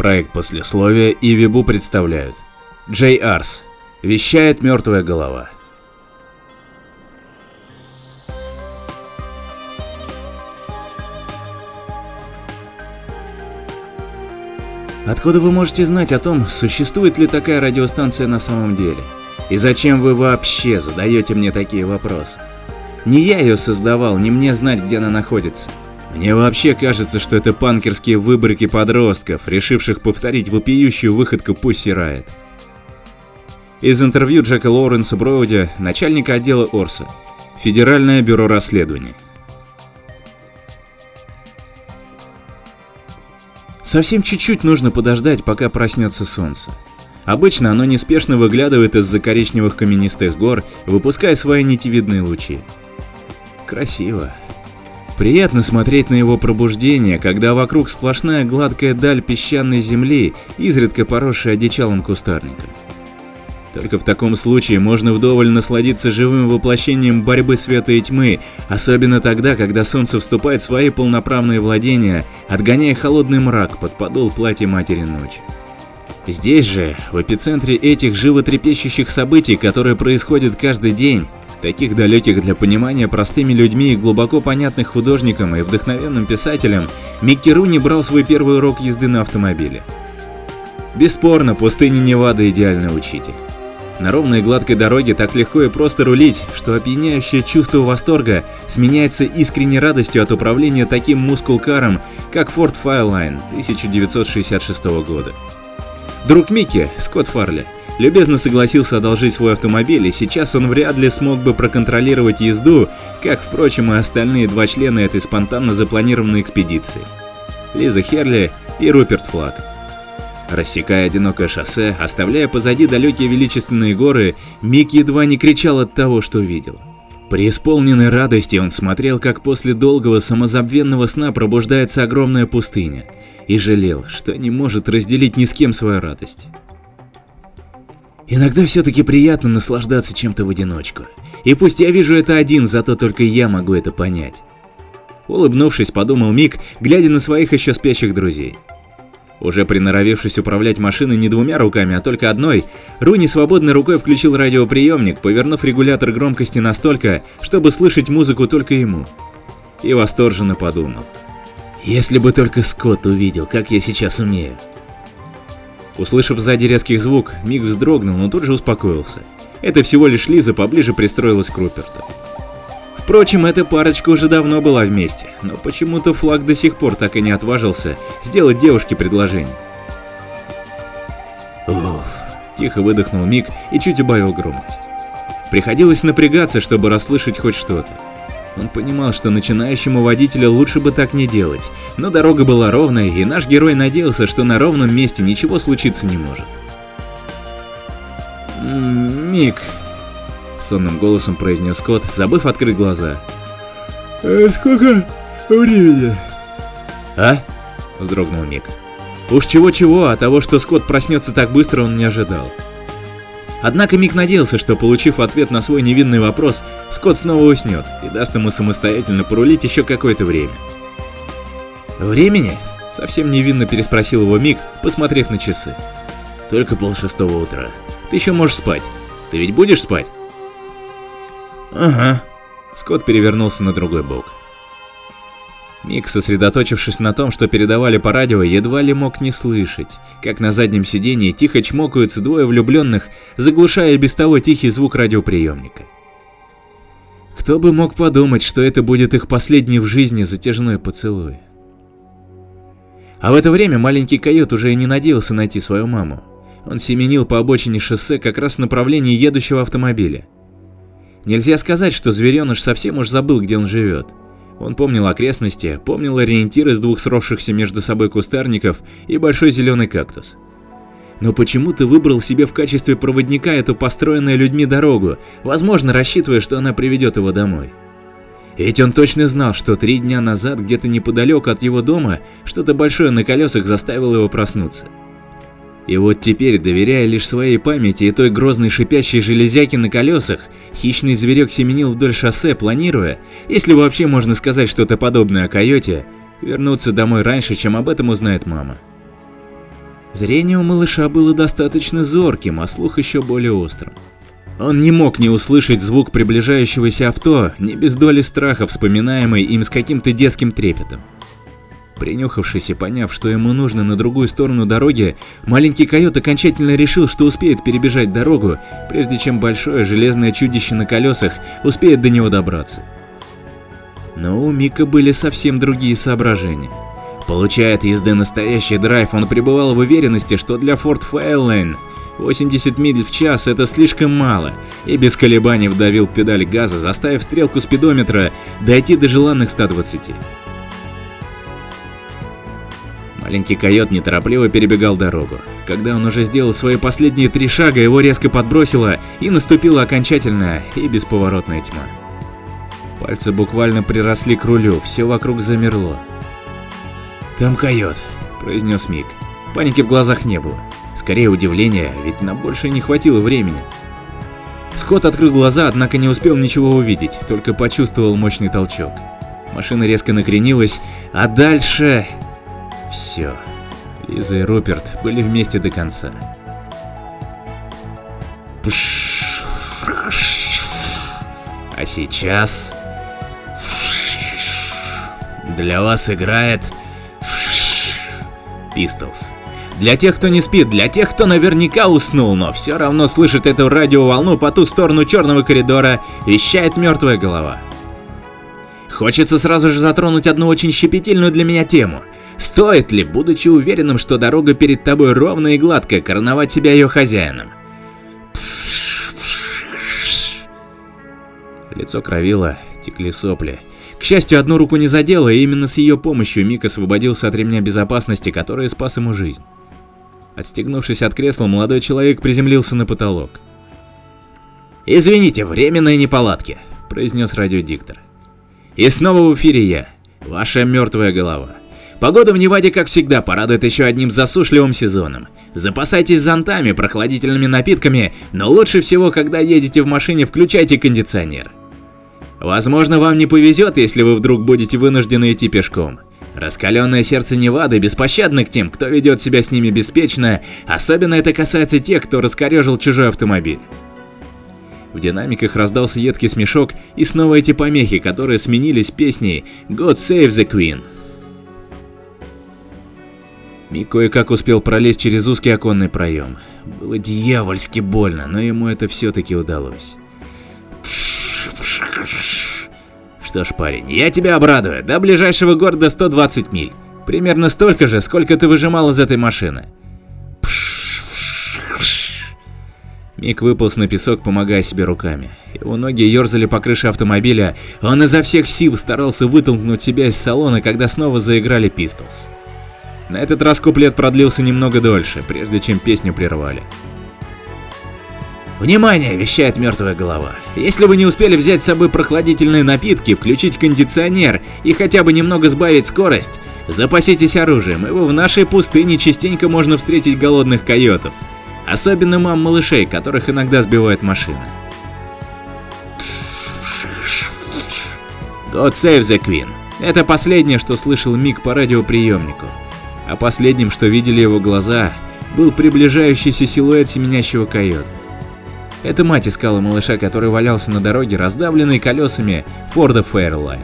Проект послесловия и Вибу представляют. Джей Арс. Вещает мертвая голова. Откуда вы можете знать о том, существует ли такая радиостанция на самом деле? И зачем вы вообще задаете мне такие вопросы? Не я ее создавал, не мне знать, где она находится. Мне вообще кажется, что это панкерские выборки подростков, решивших повторить вопиющую выходку Пусси Райт. Из интервью Джека Лоуренса Броуди, начальника отдела Орса, Федеральное бюро расследований. Совсем чуть-чуть нужно подождать, пока проснется солнце. Обычно оно неспешно выглядывает из-за коричневых каменистых гор, выпуская свои нитевидные лучи. Красиво. Приятно смотреть на его пробуждение, когда вокруг сплошная гладкая даль песчаной земли, изредка поросшая одичалым кустарником. Только в таком случае можно вдоволь насладиться живым воплощением борьбы света и тьмы, особенно тогда, когда солнце вступает в свои полноправные владения, отгоняя холодный мрак под подол платья Матери Ночи. Здесь же, в эпицентре этих животрепещущих событий, которые происходят каждый день, таких далеких для понимания простыми людьми и глубоко понятных художникам и вдохновенным писателям, Микки Руни брал свой первый урок езды на автомобиле. Бесспорно, пустыня Невада идеальный учитель. На ровной гладкой дороге так легко и просто рулить, что опьяняющее чувство восторга сменяется искренней радостью от управления таким мускулкаром, как Ford Fireline 1966 года. Друг Микки, Скотт Фарли, любезно согласился одолжить свой автомобиль, и сейчас он вряд ли смог бы проконтролировать езду, как, впрочем, и остальные два члена этой спонтанно запланированной экспедиции. Лиза Херли и Руперт Флаг. Рассекая одинокое шоссе, оставляя позади далекие величественные горы, Мик едва не кричал от того, что видел. При исполненной радости он смотрел, как после долгого самозабвенного сна пробуждается огромная пустыня, и жалел, что не может разделить ни с кем свою радость. Иногда все-таки приятно наслаждаться чем-то в одиночку. И пусть я вижу это один, зато только я могу это понять. Улыбнувшись, подумал Мик, глядя на своих еще спящих друзей. Уже приноровившись управлять машиной не двумя руками, а только одной, Руни свободной рукой включил радиоприемник, повернув регулятор громкости настолько, чтобы слышать музыку только ему. И восторженно подумал. Если бы только Скотт увидел, как я сейчас умею. Услышав сзади резкий звук, Мик вздрогнул, но тут же успокоился. Это всего лишь Лиза поближе пристроилась к Руперту. Впрочем, эта парочка уже давно была вместе, но почему-то Флаг до сих пор так и не отважился сделать девушке предложение. Уф, тихо выдохнул Мик и чуть убавил громкость. Приходилось напрягаться, чтобы расслышать хоть что-то. Он понимал, что начинающему водителю лучше бы так не делать, но дорога была ровной, и наш герой надеялся, что на ровном месте ничего случиться не может. «Мик», — сонным голосом произнес Скотт, забыв открыть глаза. «А сколько времени?» «А?» — вздрогнул Мик. Уж чего-чего, а того, что Скотт проснется так быстро, он не ожидал. Однако Мик надеялся, что, получив ответ на свой невинный вопрос, Скотт снова уснет и даст ему самостоятельно порулить еще какое-то время. «Времени?» — совсем невинно переспросил его Мик, посмотрев на часы. «Только полшестого утра. Ты еще можешь спать. Ты ведь будешь спать?» «Ага». Скотт перевернулся на другой бок. Мик, сосредоточившись на том, что передавали по радио, едва ли мог не слышать, как на заднем сидении тихо чмокаются двое влюбленных, заглушая без того тихий звук радиоприемника. Кто бы мог подумать, что это будет их последний в жизни затяжной поцелуй. А в это время маленький койот уже и не надеялся найти свою маму. Он семенил по обочине шоссе как раз в направлении едущего автомобиля. Нельзя сказать, что звереныш совсем уж забыл, где он живет. Он помнил окрестности, помнил ориентир из двух сросшихся между собой кустарников и большой зеленый кактус. Но почему-то выбрал себе в качестве проводника эту построенную людьми дорогу, возможно, рассчитывая, что она приведет его домой. Ведь он точно знал, что три дня назад где-то неподалеку от его дома что-то большое на колесах заставило его проснуться. И вот теперь, доверяя лишь своей памяти и той грозной шипящей железяке на колесах, хищный зверек семенил вдоль шоссе, планируя, если вообще можно сказать что-то подобное о койоте, вернуться домой раньше, чем об этом узнает мама. Зрение у малыша было достаточно зорким, а слух еще более острым. Он не мог не услышать звук приближающегося авто, не без доли страха, вспоминаемый им с каким-то детским трепетом. Принюхавшись и поняв, что ему нужно на другую сторону дороги, маленький койот окончательно решил, что успеет перебежать дорогу, прежде чем большое железное чудище на колесах успеет до него добраться. Но у Мика были совсем другие соображения. Получая от езды настоящий драйв, он пребывал в уверенности, что для Ford Fairlane 80 миль в час это слишком мало, и без колебаний вдавил педаль газа, заставив стрелку спидометра дойти до желанных 120. Маленький койот неторопливо перебегал дорогу. Когда он уже сделал свои последние три шага, его резко подбросило, и наступила окончательная и бесповоротная тьма. Пальцы буквально приросли к рулю, все вокруг замерло. «Там койот», — произнес Мик. Паники в глазах не было. Скорее удивление, ведь нам больше не хватило времени. Скотт открыл глаза, однако не успел ничего увидеть, только почувствовал мощный толчок. Машина резко накренилась, а дальше... Все. Лиза и Руперт были вместе до конца. А сейчас... Для вас играет... Pistols. Для тех, кто не спит, для тех, кто наверняка уснул, но все равно слышит эту радиоволну по ту сторону черного коридора, вещает мертвая голова. Хочется сразу же затронуть одну очень щепетильную для меня тему. Стоит ли, будучи уверенным, что дорога перед тобой ровная и гладкая, короновать себя ее хозяином? Лицо кровило, текли сопли. К счастью, одну руку не задело, и именно с ее помощью Мик освободился от ремня безопасности, который спас ему жизнь. Отстегнувшись от кресла, молодой человек приземлился на потолок. «Извините, временные неполадки», — произнес радиодиктор. «И снова в эфире я, ваша мертвая голова. Погода в Неваде, как всегда, порадует еще одним засушливым сезоном. Запасайтесь зонтами, прохладительными напитками, но лучше всего, когда едете в машине, включайте кондиционер. Возможно, вам не повезет, если вы вдруг будете вынуждены идти пешком. Раскаленное сердце Невады беспощадно к тем, кто ведет себя с ними беспечно, особенно это касается тех, кто раскорежил чужой автомобиль. В динамиках раздался едкий смешок и снова эти помехи, которые сменились песней «God Save the Queen». Мик кое-как успел пролезть через узкий оконный проем. Было дьявольски больно, но ему это все-таки удалось. Что ж, парень, я тебя обрадую. До ближайшего города 120 миль. Примерно столько же, сколько ты выжимал из этой машины. Мик выполз на песок, помогая себе руками. Его ноги ерзали по крыше автомобиля, он изо всех сил старался вытолкнуть себя из салона, когда снова заиграли Pistols. На этот раз куплет продлился немного дольше, прежде чем песню прервали. «Внимание!» – вещает мертвая голова. «Если вы не успели взять с собой прохладительные напитки, включить кондиционер и хотя бы немного сбавить скорость, запаситесь оружием, ибо в нашей пустыне частенько можно встретить голодных койотов. Особенно мам малышей, которых иногда сбивают машины. God save the Queen. Это последнее, что слышал Мик по радиоприемнику а последним, что видели его глаза, был приближающийся силуэт семенящего койота. Эта мать искала малыша, который валялся на дороге, раздавленный колесами Форда Фейрлайн.